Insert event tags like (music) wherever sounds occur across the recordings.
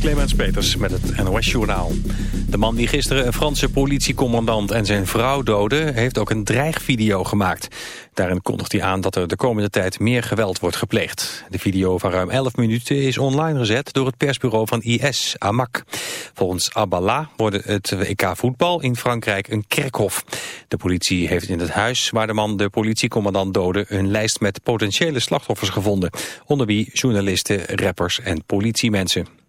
Clemens Peters met het NOS-journaal. De man die gisteren een Franse politiecommandant en zijn vrouw doodde... heeft ook een dreigvideo gemaakt. Daarin kondigt hij aan dat er de komende tijd meer geweld wordt gepleegd. De video van ruim 11 minuten is online gezet door het persbureau van IS, AMAC. Volgens Abala wordt het WK voetbal in Frankrijk een kerkhof. De politie heeft in het huis waar de man de politiecommandant doodde... een lijst met potentiële slachtoffers gevonden. Onder wie journalisten, rappers en politiemensen.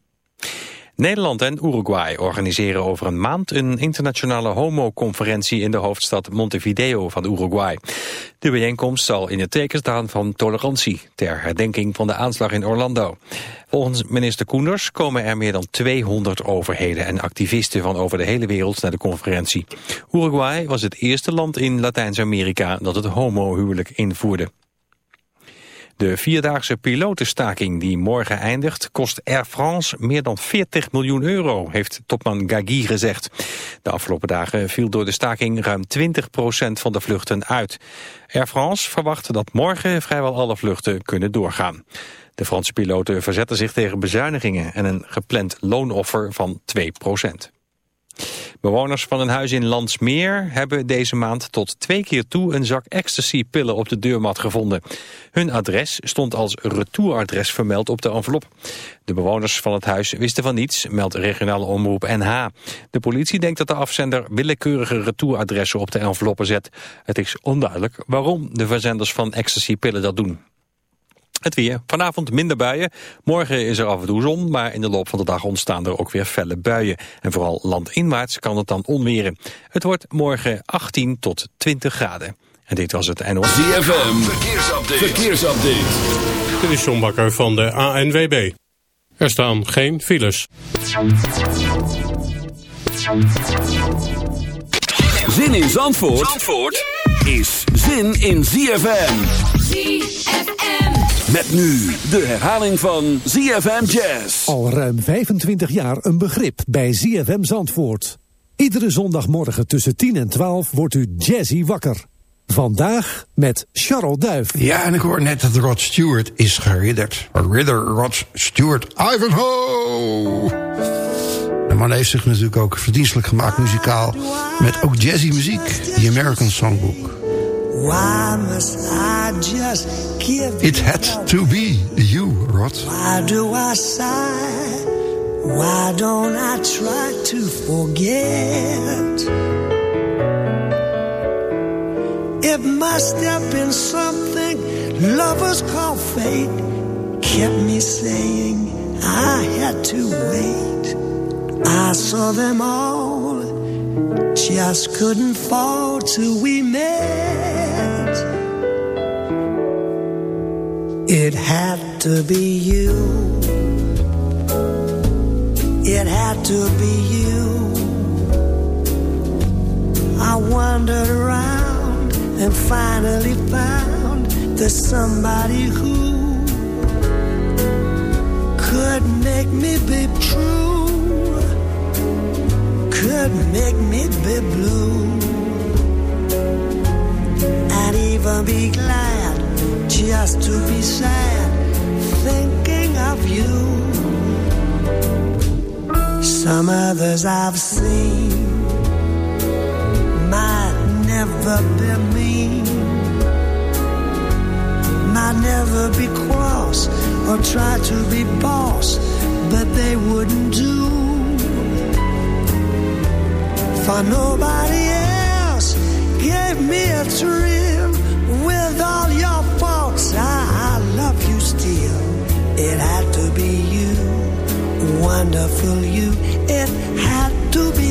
Nederland en Uruguay organiseren over een maand een internationale homoconferentie in de hoofdstad Montevideo van Uruguay. De bijeenkomst zal in het teken staan van tolerantie ter herdenking van de aanslag in Orlando. Volgens minister Koenders komen er meer dan 200 overheden en activisten van over de hele wereld naar de conferentie. Uruguay was het eerste land in Latijns-Amerika dat het homohuwelijk invoerde. De vierdaagse pilotenstaking die morgen eindigt kost Air France meer dan 40 miljoen euro, heeft topman Gagui gezegd. De afgelopen dagen viel door de staking ruim 20% van de vluchten uit. Air France verwacht dat morgen vrijwel alle vluchten kunnen doorgaan. De Franse piloten verzetten zich tegen bezuinigingen en een gepland loonoffer van 2 Bewoners van een huis in Landsmeer hebben deze maand tot twee keer toe een zak ecstasy-pillen op de deurmat gevonden. Hun adres stond als retouradres vermeld op de envelop. De bewoners van het huis wisten van niets, meldt regionale omroep NH. De politie denkt dat de afzender willekeurige retouradressen op de enveloppen zet. Het is onduidelijk waarom de verzenders van ecstasy-pillen dat doen. Het weer. Vanavond minder buien. Morgen is er af en toe zon, maar in de loop van de dag ontstaan er ook weer felle buien. En vooral landinwaarts kan het dan onweren. Het wordt morgen 18 tot 20 graden. En dit was het NOS. ZFM. Verkeersupdate. Verkeersupdate. Dit is John Bakker van de ANWB. Er staan geen files. Zin in Zandvoort, Zandvoort is zin in ZFM. ZFM. Met nu de herhaling van ZFM Jazz. Al ruim 25 jaar een begrip bij ZFM Zandvoort. Iedere zondagmorgen tussen 10 en 12 wordt u jazzy wakker. Vandaag met Charles Duif. Ja, en ik hoor net dat Rod Stewart is geridderd. Ridder Rod Stewart Ivanhoe. De man heeft zich natuurlijk ook verdienstelijk gemaakt muzikaal... met ook jazzy muziek, The American Songbook. Why must I just give It had to be you, Rod. Why do I sigh? Why don't I try to forget? It must have been something lovers call fate. Kept me saying I had to wait. I saw them all, just couldn't fall till we met. It had to be you. It had to be you. I wandered around and finally found there's somebody who could make me be true, could make me be blue, and even be glad just to be sad thinking of you. Some others I've seen might never be mean, might never be cross or try to be boss, but they wouldn't do for nobody else gave me a thrill with all your faults. I, I love you still. It had to be you, wonderful you. It had to be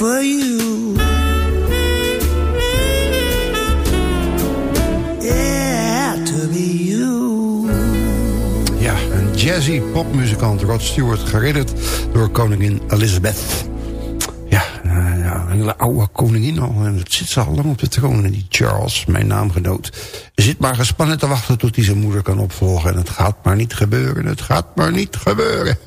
Wonderful you. Had to be you. Ja, een jazzy popmuzikant Rod Stewart, geridderd door koningin Elizabeth. Ja, nou ja, een hele oude koningin al. En dat zit ze al lang op de troon. En die Charles, mijn naamgenoot, zit maar gespannen te wachten tot hij zijn moeder kan opvolgen. En het gaat maar niet gebeuren, het gaat maar niet gebeuren. (laughs)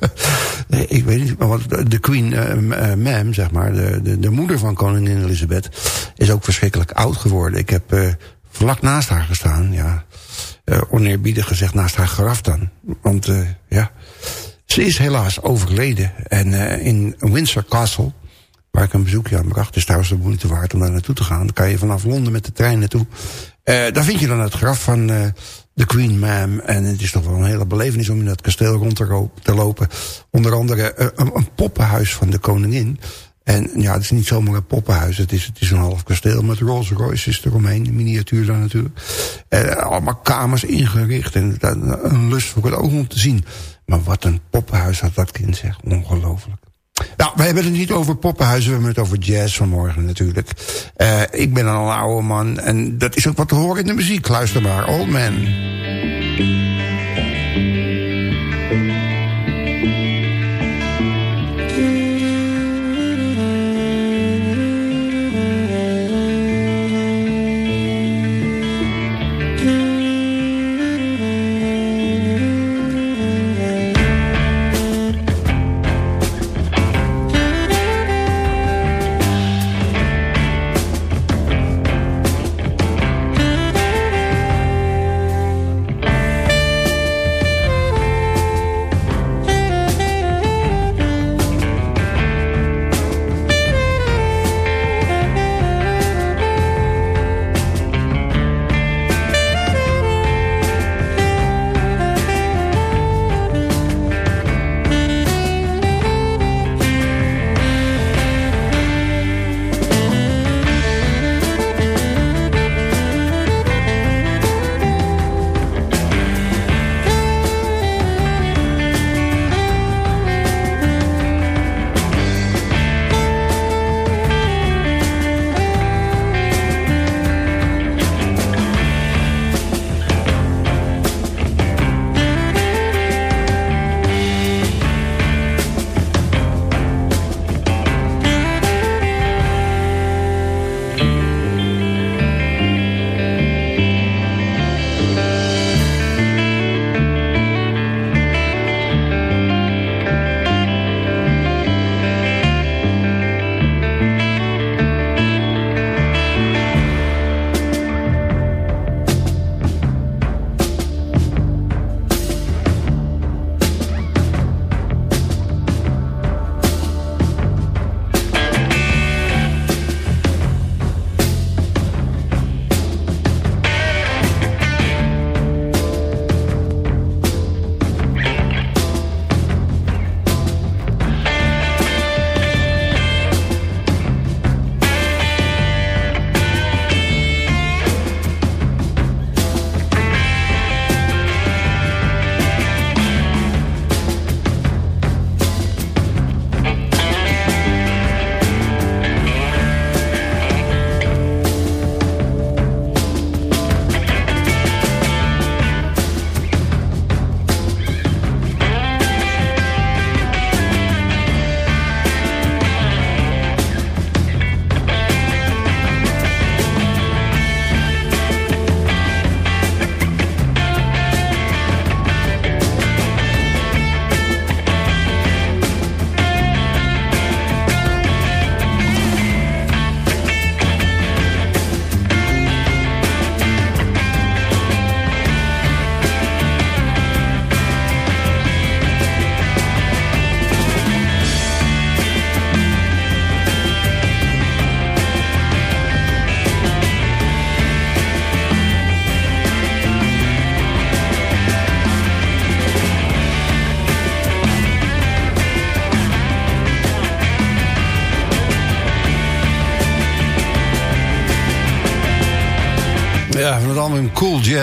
Nee, Ik weet niet, maar wat de Queen uh, Ma'am, zeg maar, de, de, de moeder van koningin Elizabeth, is ook verschrikkelijk oud geworden. Ik heb uh, vlak naast haar gestaan, ja uh, oneerbiedig gezegd naast haar graf dan. Want uh, ja, ze is helaas overleden. En uh, in Windsor Castle, waar ik een bezoekje aan bracht... is trouwens de moeite waard om daar naartoe te gaan. Dan kan je vanaf Londen met de trein naartoe. daar vind je dan het graf van de Queen Ma'am. En het is toch wel een hele belevenis om in dat kasteel rond te, lopen. Onder andere een, een poppenhuis van de koningin... En ja, het is niet zomaar een poppenhuis. Het is, het is een half kasteel met Rolls Royces eromheen. Een miniatuur dan natuurlijk. En allemaal kamers ingericht. En een lust voor het oog om te zien. Maar wat een poppenhuis had dat kind, zeg. Ongelooflijk. Nou, we hebben het niet over poppenhuizen. We hebben het over jazz vanmorgen natuurlijk. Uh, ik ben al een oude man. En dat is ook wat te horen in de muziek. Luister maar. Old Man.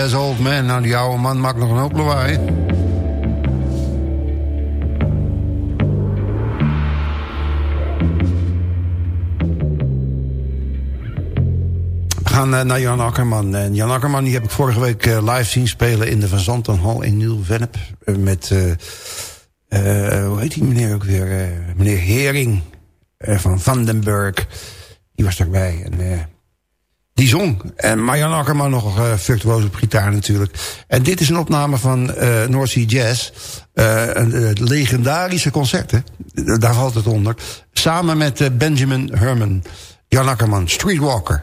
Jazz Old Man. Nou, die oude man maakt nog een hoop lawaai. We gaan eh, naar Jan Akkerman. En Jan Akkerman die heb ik vorige week eh, live zien spelen... in de Van Zantenhal in Nieuw-Vennep. Eh, met, hoe heet die meneer ook weer? meneer Hering van Vandenberg. Die was erbij. En die zong. En Marjan Akkerman nog uh, virtuoos op gitaar natuurlijk. En dit is een opname van uh, North Sea Jazz. Uh, een legendarische concerten. Daar valt het onder. Samen met Benjamin Herman. Jan Akkerman, Streetwalker.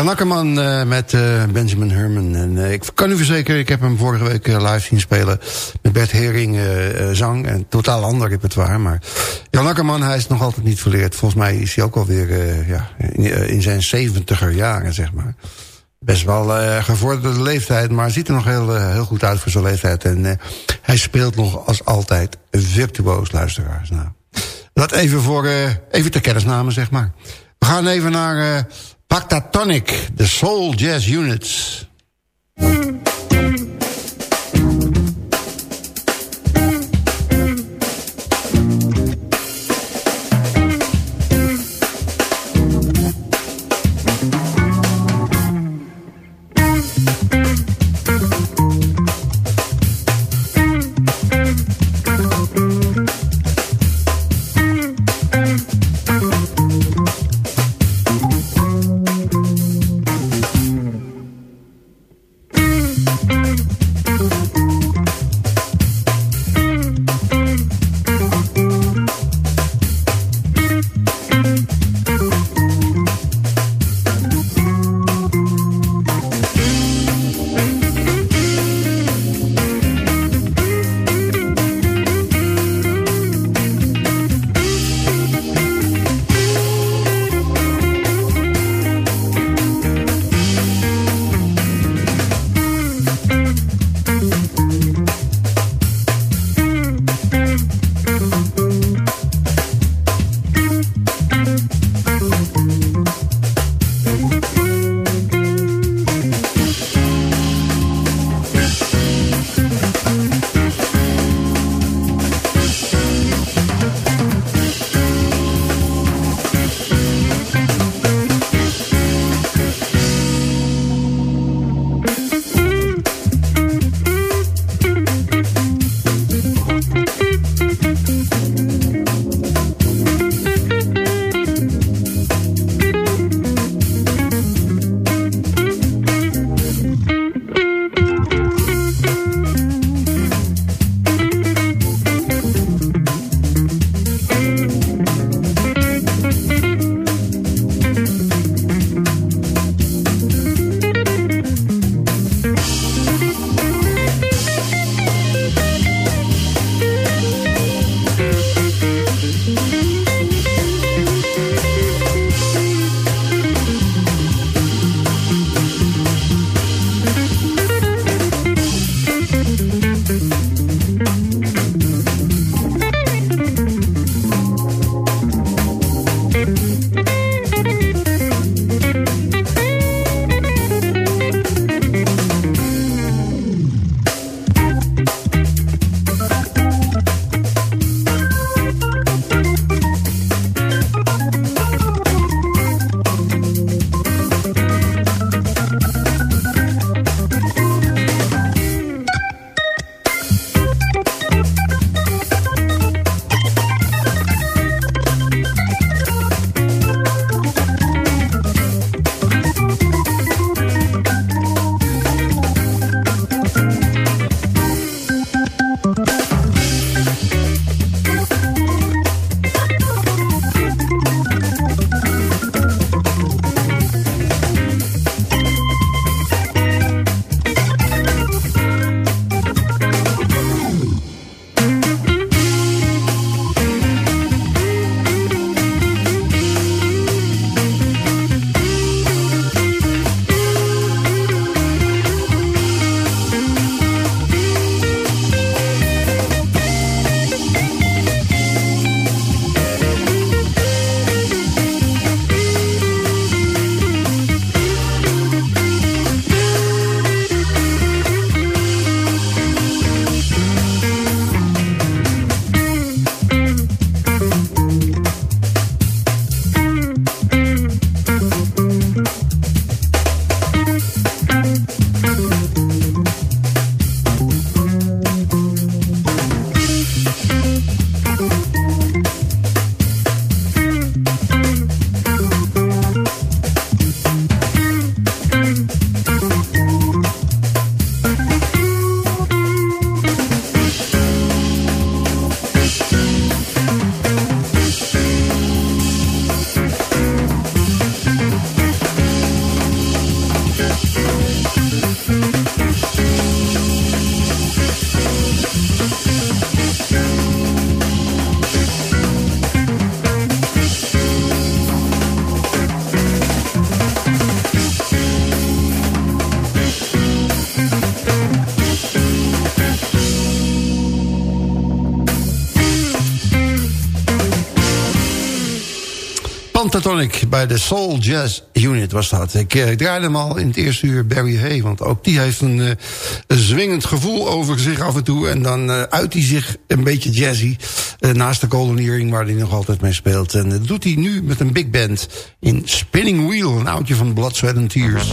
Jan Akkerman uh, met uh, Benjamin Herman. En, uh, ik kan u verzekeren, ik heb hem vorige week live zien spelen... met Bert Hering zang en totaal ander repertoire. Maar Jan Akkerman, hij is nog altijd niet verleerd. Volgens mij is hij ook alweer ja, in, in, zijn zeventiger jaren, zeg maar. Best wel gevorderde leeftijd, maar ziet er nog heel, heel goed uit voor zijn leeftijd. En hij speelt nog als altijd virtuoos, luisteraars. Nou, dat even, voor, even ter kennisname, zeg maar. We gaan even naar... Pactatonic, de Soul Jazz Units. De Soul Jazz Unit was dat. Ik, uh, draaide hem al in het eerste uur Barry Hay. Want ook die heeft een, een zwingend gevoel over zich af en toe. En dan uh, uit hij zich een beetje jazzy. naast de koloniering waar hij nog altijd mee speelt. En dat doet hij nu met een big band in Spinning Wheel. Een oudje van Blood, Sweat and Tears.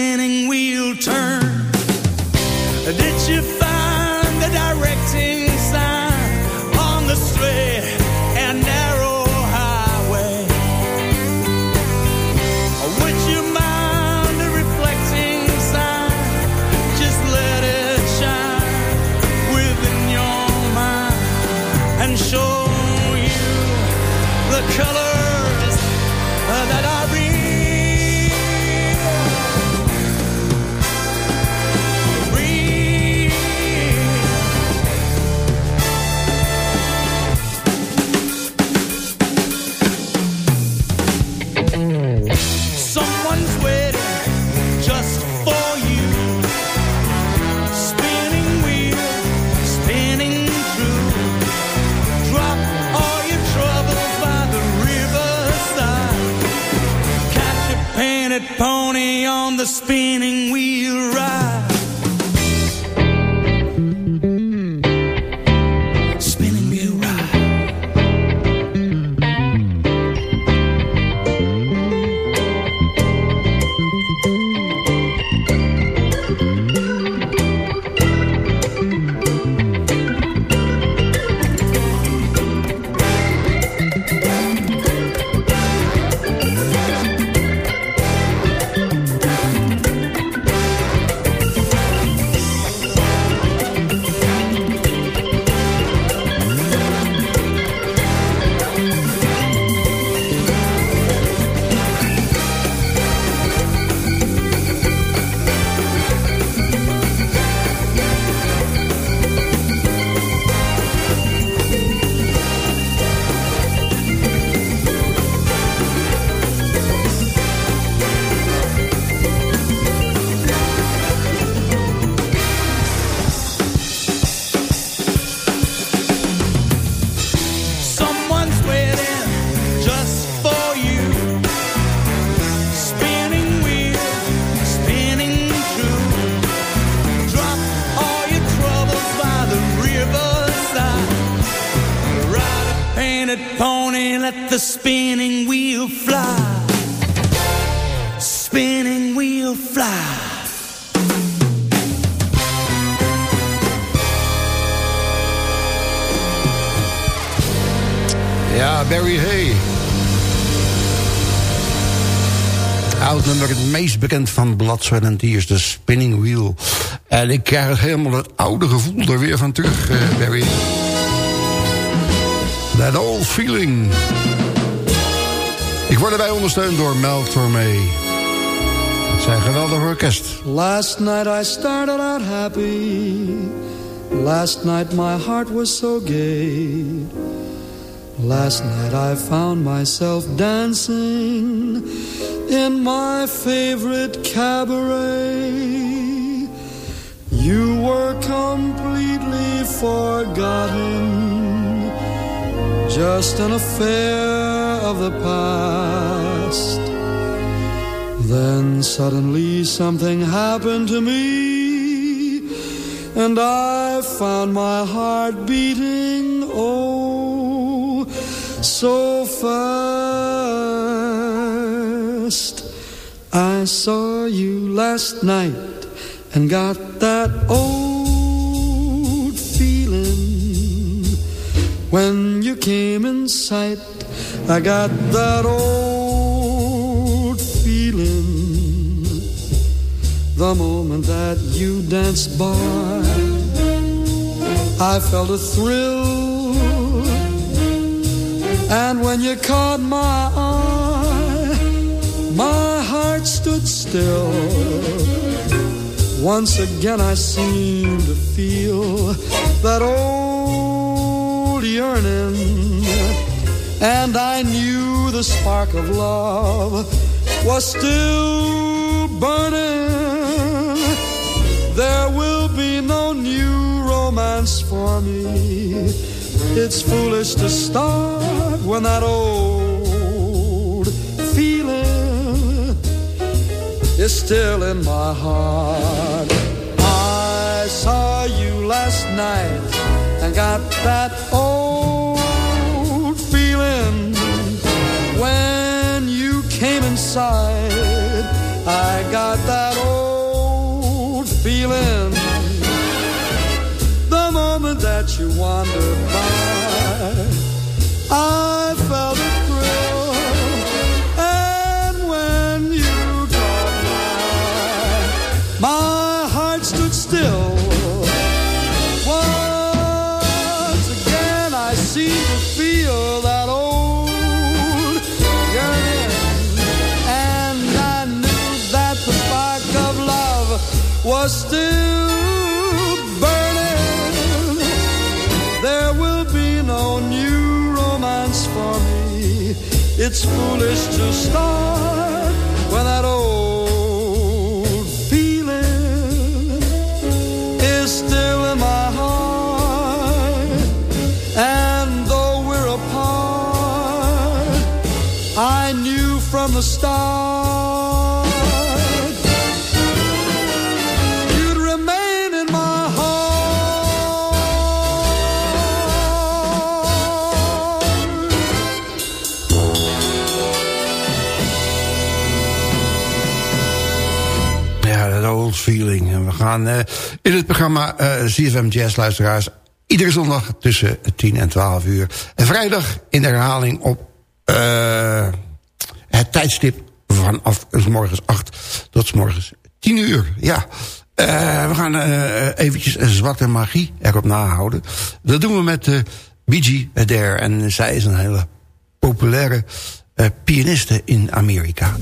the spinning wheel Sweat and Tears, de Spinning Wheel. En ik krijg helemaal het oude gevoel er weer van terug, eh, Barry. That old feeling. Ik word erbij ondersteund door Mel Tormé. Het zijn geweldig orkest. Last night I started out happy. Last night my heart was so gay. Last night I found myself dancing in my favorite cabaret. You were completely forgotten, just an affair of the past. Then suddenly something happened to me, and I found my heart beating, oh, so fast. I saw you last night and got that old feeling. When you came in sight, I got that old feeling. The moment that you danced by, I felt a thrill. And when you caught my eye, my heart stood still. Once again I seemed to feel that old yearning. And I knew the spark of love was still burning. There will be no new romance for me. It's foolish to start when that old feeling is still in my heart. I saw you last night and got that old feeling when you came inside. I got that old feeling you wandered by. I felt a thrill, and when you my eye, my heart stood still. Once again, I seem to feel that old yearning, and I knew that the spark of love was still It's foolish to start when that old eh, in het programma eh CFM Jazz luisteraars... iedere zondag tussen 10 en 12 uur. En vrijdag in de herhaling op eh, het tijdstip vanaf s morgens 8 tot morgens 10 uur. Ja, Eh, we gaan eh eventjes zwarte magie erop nahouden. Dat doen we met eh Biji Adair. En zij is een hele populaire eh, pianiste in Amerika.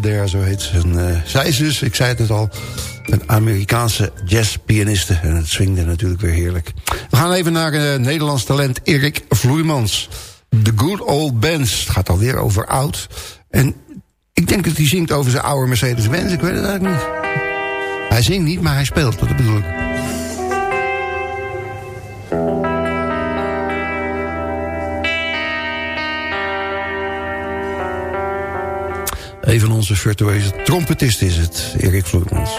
Adair, zo heet ze. En, uh, zij is dus, ik zei het net al, een Amerikaanse jazzpianiste. En het swingde natuurlijk weer heerlijk. We gaan even naar uh, Nederlands talent Erik Vloeimans. The Good Old Bands. Het gaat alweer over oud. En ik denk dat hij zingt over zijn oude Mercedes-Benz. Ik weet het eigenlijk niet. Hij zingt niet, maar hij speelt. Dat bedoel ik. Een van onze virtueuze trompetisten is het, Erik Vloeimans.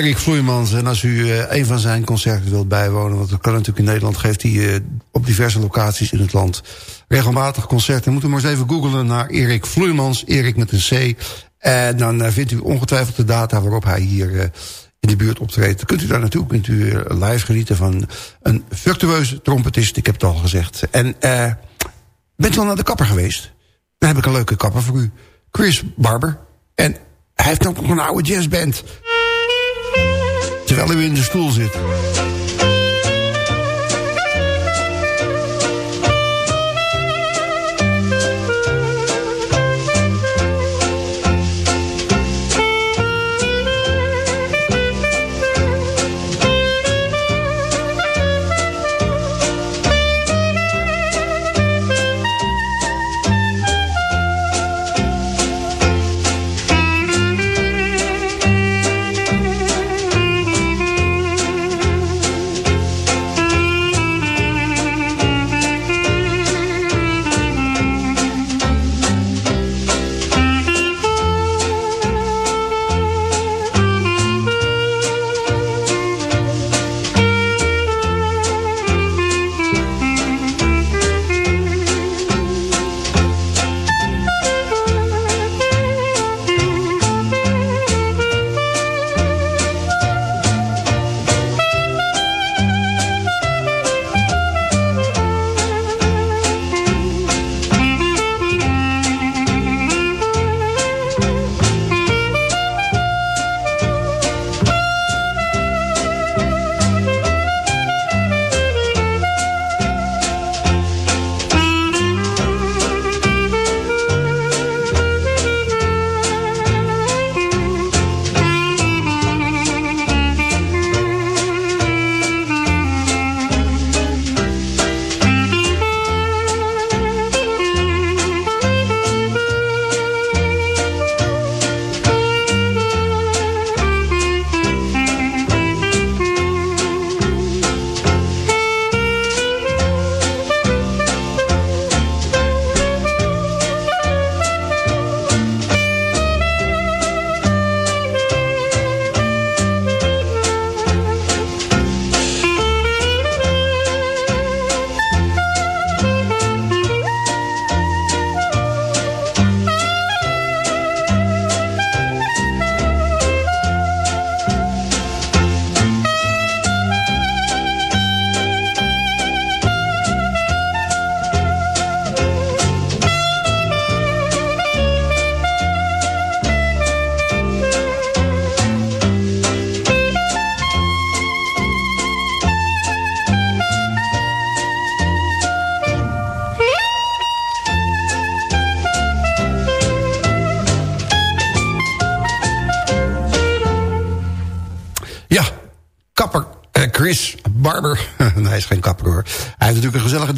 Erik Vloeimans. En als u eh, een van zijn concerten wilt bijwonen... want dat kan natuurlijk in Nederland... geeft hij eh, op diverse locaties in het land regelmatig concerten. Moet u maar eens even googlen naar Erik Vloeimans. Erik met een C. En dan eh, vindt u ongetwijfeld de data waarop hij hier in de buurt optreedt. Kunt u daar naartoe, kunt u live genieten van een virtueuze trompetist. Ik heb het al gezegd. En bent u al naar de kapper geweest? Dan heb ik een leuke kapper voor u. Chris Barber. En hij heeft ook nog een oude jazzband. Terwijl u in de stoel zit.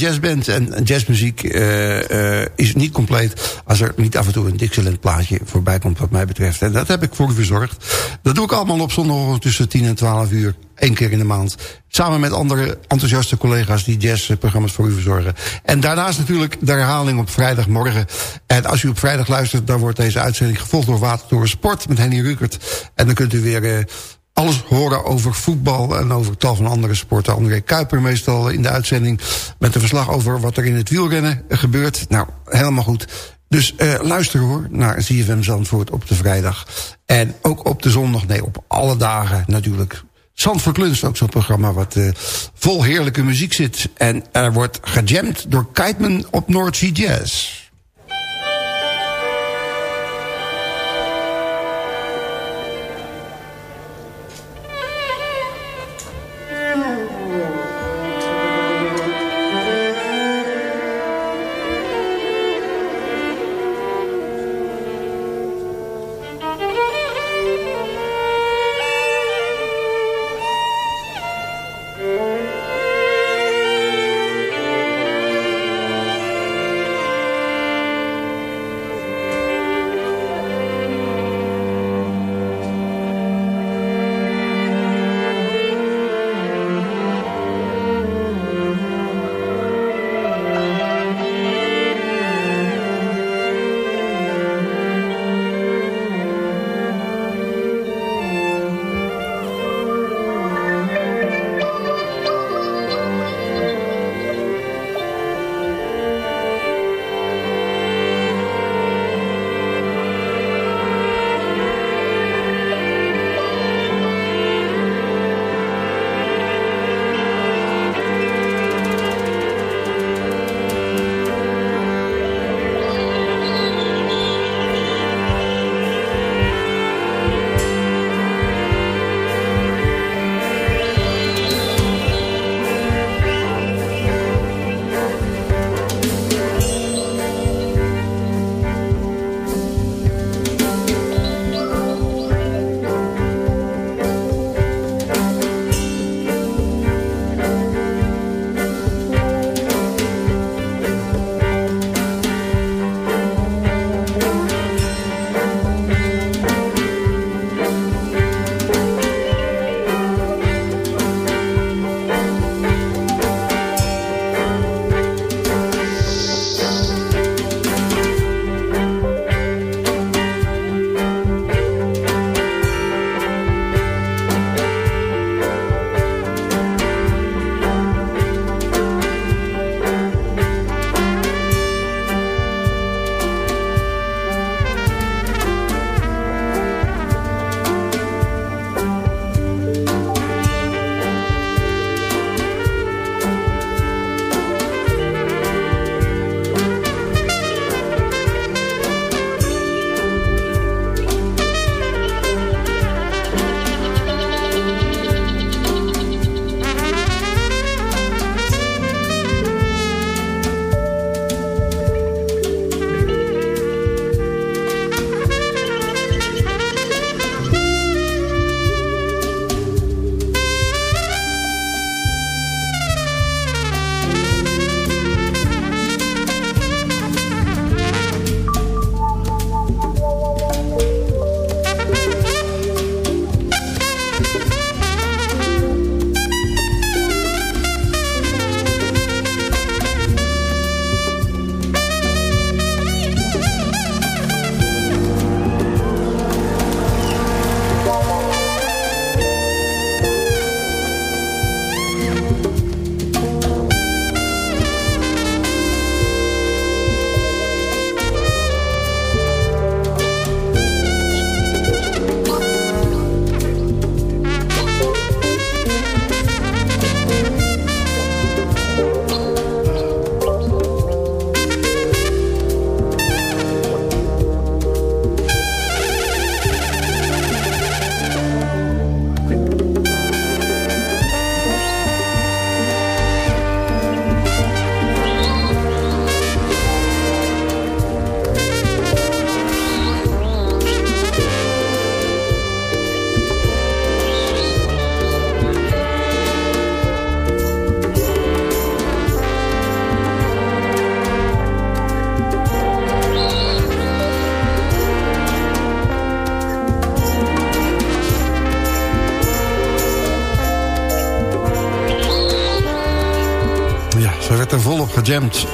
Jazzband. En jazzmuziek eh, eh, is niet compleet... als er niet af en toe een Dixieland plaatje voorbij komt wat mij betreft. En dat heb ik voor u verzorgd. Dat doe ik allemaal op zondag tussen 10 en 12 uur. één keer in de maand. Samen met andere enthousiaste collega's die jazzprogramma's voor u verzorgen. En daarnaast natuurlijk de herhaling op vrijdagmorgen. En als u op vrijdag luistert, dan wordt deze uitzending gevolgd door Watertoren Sport met Henny Rukert. En dan kunt u weer eh, alles horen over voetbal en over tal van andere sporten. André Kuiper meestal in de uitzending met een verslag over wat er in het wielrennen gebeurt. Nou, helemaal goed. Dus uh, luister hoor naar ZFM Zandvoort op de vrijdag. En ook op de zondag, nee, op alle dagen natuurlijk. Zandvoort Lunch, ook zo'n programma wat uh, vol heerlijke muziek zit. En er wordt gejamd door Kiteman op North Sea Jazz.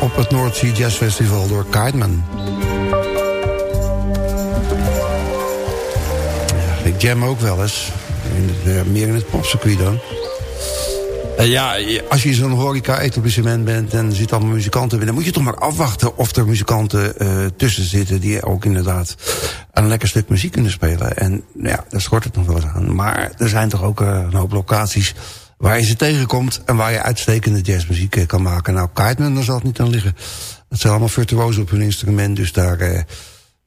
Op het Sea Jazz Festival door. Ja, ik jam ook wel eens. In eh, meer in het popcircuit dan. Uh, ja, als je zo'n horeca-etablissement bent en er zitten allemaal muzikanten binnen... moet je toch maar afwachten of er muzikanten uh, tussen zitten... die ook inderdaad een lekker stuk muziek kunnen spelen. En ja, daar schort het nog wel eens aan. Maar er zijn toch ook uh, een hoop locaties waar je ze tegenkomt... en waar je uitstekende jazzmuziek kan maken. Nou, Kiteman, daar zal het niet aan liggen. Dat zijn allemaal virtuozen op hun instrument, dus daar...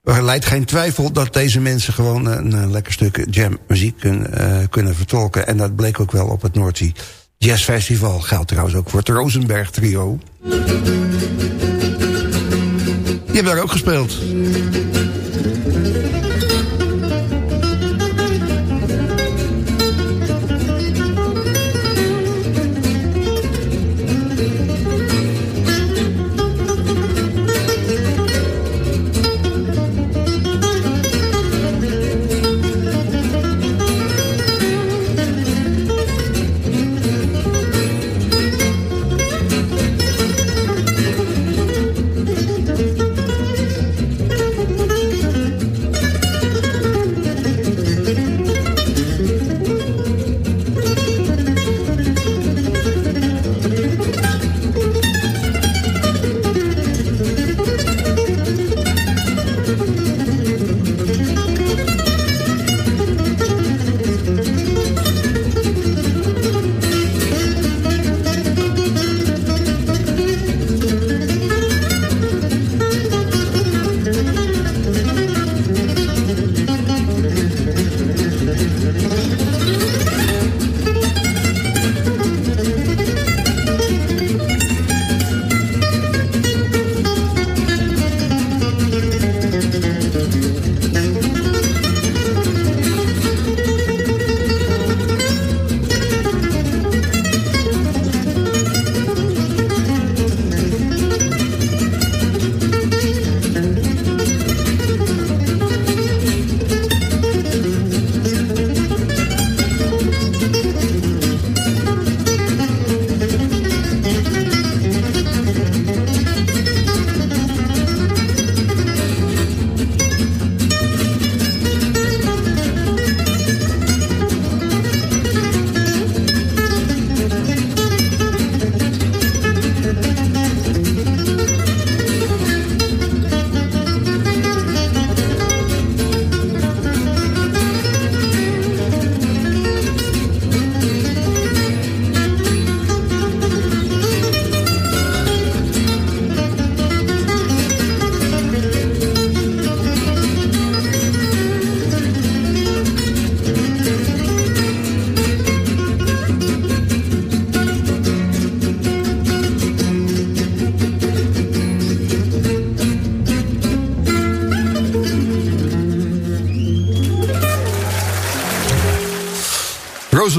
Er leidt geen twijfel dat deze mensen gewoon een, een lekker stuk jammuziek kun, kunnen vertolken. En dat bleek ook wel op het Noordzee Jazzfestival. Geldt trouwens ook voor het Rosenberg Trio. Die hebben daar ook gespeeld.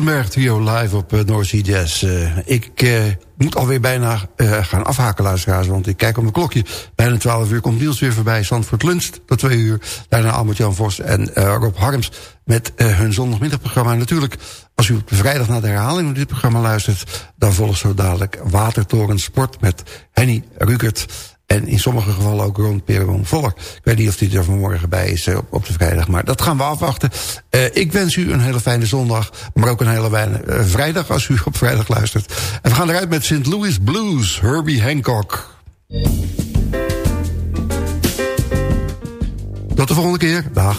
Rosenberg Trio live op uh, North Jazz. Uh, ik uh, moet alweer bijna gaan afhaken, luisteraars. Want ik kijk op mijn klokje. Bijna 12 uur komt Niels weer voorbij. Zandvoort luncht tot 2 uur. Daarna Albert-Jan Vos en Rob Harms met hun zondagmiddagprogramma. Natuurlijk, als u op de vrijdag naar de herhaling van dit programma luistert... dan volgt zo dadelijk Watertoren Sport met Henny Rukert... En in sommige gevallen ook rond Peron Voller. Ik weet niet of hij er vanmorgen bij is uh, op, de vrijdag. Maar dat gaan we afwachten. Uh, ik wens u een hele fijne zondag. Maar ook een hele fijne uh, vrijdag als u op vrijdag luistert. En we gaan eruit met St. Louis Blues. Herbie Hancock. Tot de volgende keer. Dag.